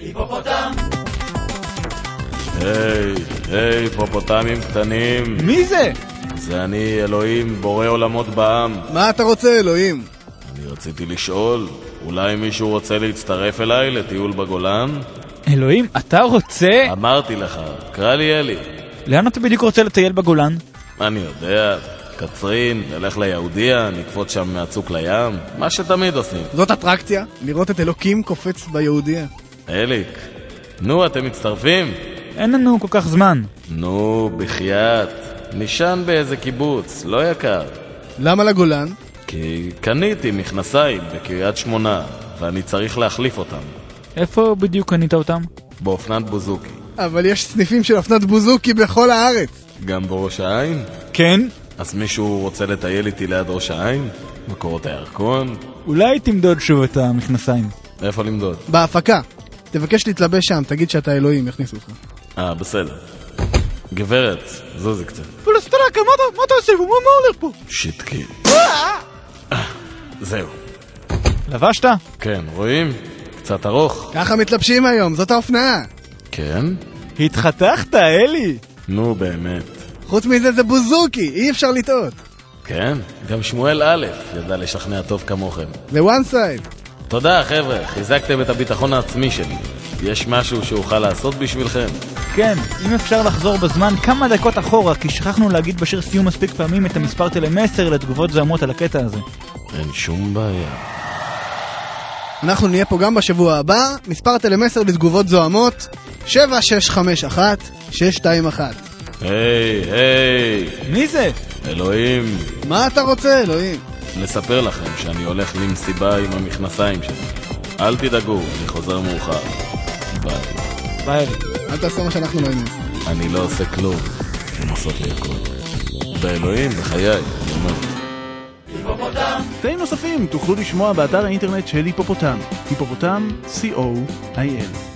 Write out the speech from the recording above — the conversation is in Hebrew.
היפופוטם! היי, היי, היפופוטמים קטנים. מי זה? זה אני, אלוהים, בורא עולמות בעם. מה אתה רוצה, אלוהים? אני רציתי לשאול, אולי מישהו רוצה להצטרף אליי לטיול בגולן? אלוהים, אתה רוצה? אמרתי לך, קרא לי אלי. לאן אתה בדיוק רוצה לטייל בגולן? אני יודע, קצרין, נלך ליהודיה, נקפוץ שם מהצוק לים, מה שתמיד עושים. זאת אטרקציה? לראות את אלוקים קופץ ביהודיה. אליק, נו, אתם מצטרפים? אין לנו כל כך זמן. נו, בחייאת. נשען באיזה קיבוץ, לא יקר. למה לגולן? כי קניתי מכנסיים בקריית שמונה, ואני צריך להחליף אותם. איפה בדיוק קנית אותם? באופנת בוזוקי. אבל יש סניפים של אופנת בוזוקי בכל הארץ. גם בראש העין? כן? אז מישהו רוצה לטייל איתי ליד ראש העין? מקורות הירקון? אולי תמדוד שוב את המכנסיים. איפה למדוד? בהפקה. תבקש להתלבש שם, תגיד שאתה אלוהים, יכניסו אותך. אה, בסדר. גברת, זוזי קצת. פולסטרקה, מה אתה עושה? מה הולך פה? שיטקי. זהו. לבשת? כן, רואים? קצת ארוך. ככה מתלבשים היום, זאת האופנה. כן? התחתכת, אלי! נו, באמת. חוץ מזה זה בוזוקי, אי אפשר לטעות. כן? גם שמואל א' ידע לשכנע טוב כמוכם. זה one side. תודה, חבר'ה, חיזקתם את הביטחון העצמי שלי. יש משהו שאוכל לעשות בשבילכם? כן, אם אפשר לחזור בזמן כמה דקות אחורה, כי שכחנו להגיד בשיר סיום מספיק פעמים את המספר טלמסר לתגובות זוהמות על הקטע הזה. אין שום בעיה. אנחנו נהיה פה גם בשבוע הבא, מספר טלמסר לתגובות זוהמות 7651-621 היי, היי, מי זה? אלוהים, מה אתה רוצה, אלוהים? לספר לכם שאני הולך למסיבה עם המכנסיים שלי. אל תדאגו, אני חוזר מאוחר. ביי. ביי, אלי. אל תעשה מה שאנחנו לא נעשה. אני לא עושה כלום, הן עושות לי הכל. באלוהים, בחיי, אני אומר. היפופוטם! קטעים נוספים תוכלו לשמוע באתר האינטרנט של היפופוטם, היפופוטם, co.il.